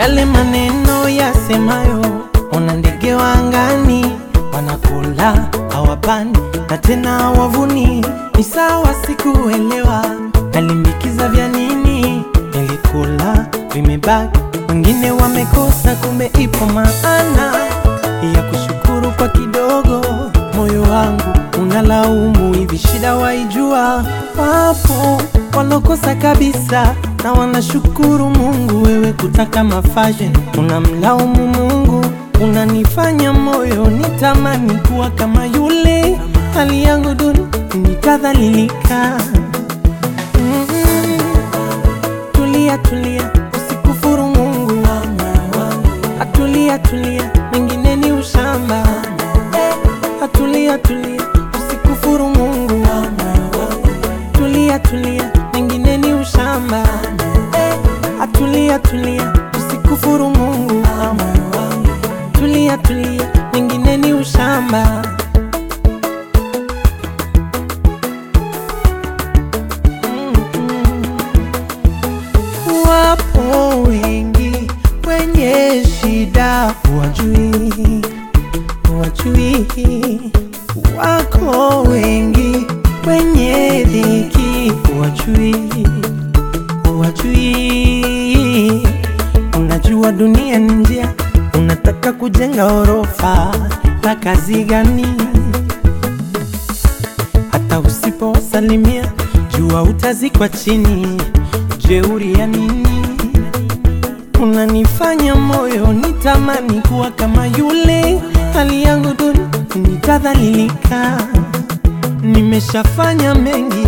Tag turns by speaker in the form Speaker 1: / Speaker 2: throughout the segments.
Speaker 1: yale maneno yasemayo, ona ndege wa angani wanakula hawapani na tena wavuni, Ni sawa, sikuelewa nalimbikiza vya nini, nilikula vimebaki, wengine wamekosa, kumbe ipo maana ya kushukuru kwa kidogo. Moyo wangu unalaumu, hivi shida waijua? Wapo walokosa kabisa na wanashukuru Mungu. Wewe kutaka mafashion, unamlaumu Mungu, unanifanya moyo nitamani kuwa kama yule. Hali yangu duni, nitadhalilika. Mm, Tulia, tulia, usikufuru Mungu. Atulia, tulia, mengine ni ushamba. Atulia, tulia, Atulia, tulia, usikufuru Mungu. Tulia, tulia, mengine ni ushamba. Wapo wengi wenye shida, wajui wajui, wako wengi Dunia ni njia, unataka kujenga orofa la kazi gani? hata usiposalimia jua utazikwa chini. Jeuri ya nini? Unanifanya moyo nitamani kuwa kama yule. Hali yangu duni, nitadhalilika. Nimeshafanya mengi,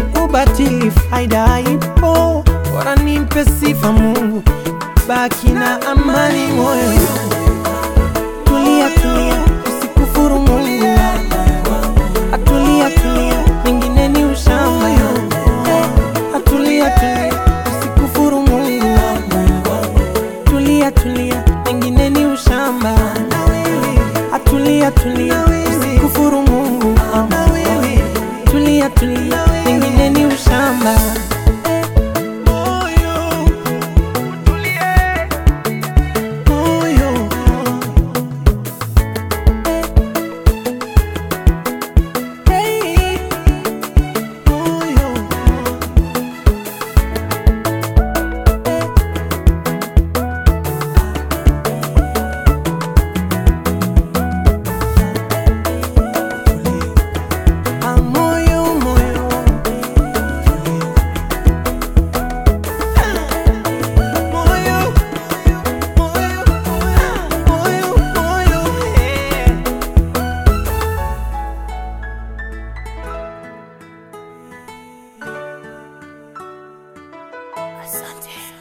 Speaker 2: Sunday.